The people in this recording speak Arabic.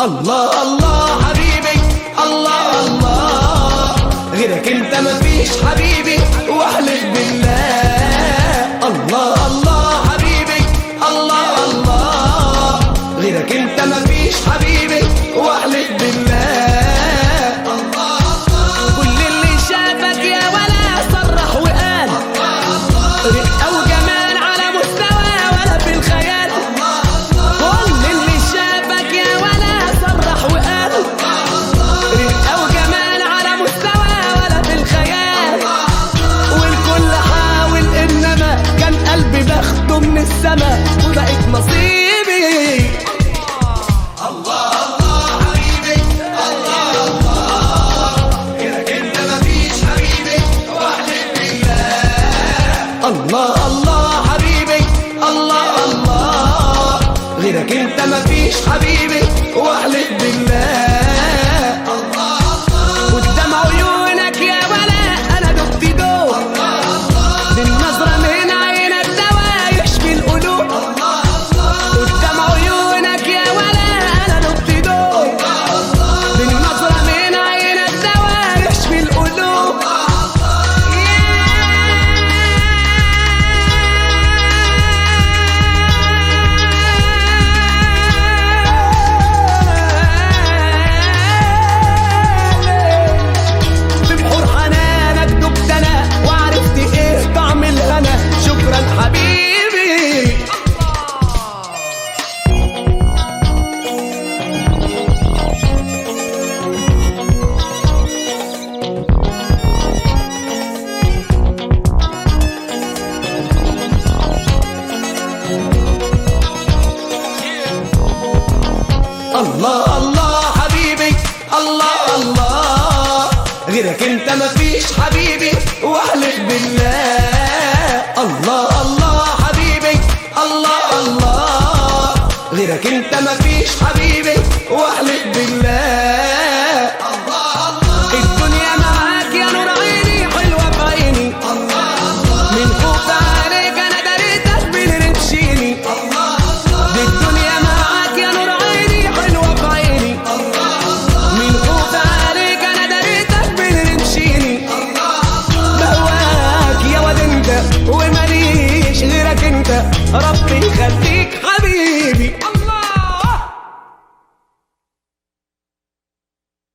الله الله حبيبي الله الله. غيرك انت مفيش حبيبي. الله الله حبيبي الله الله. غيرك انت مفيش حبيبي. زيك انت مفيش حبيبي واحلف بالله. الله الله حبيبي الله الله. غيرك انت مفيش حبيبي واحلف بالله. ربي يخليك حبيبي.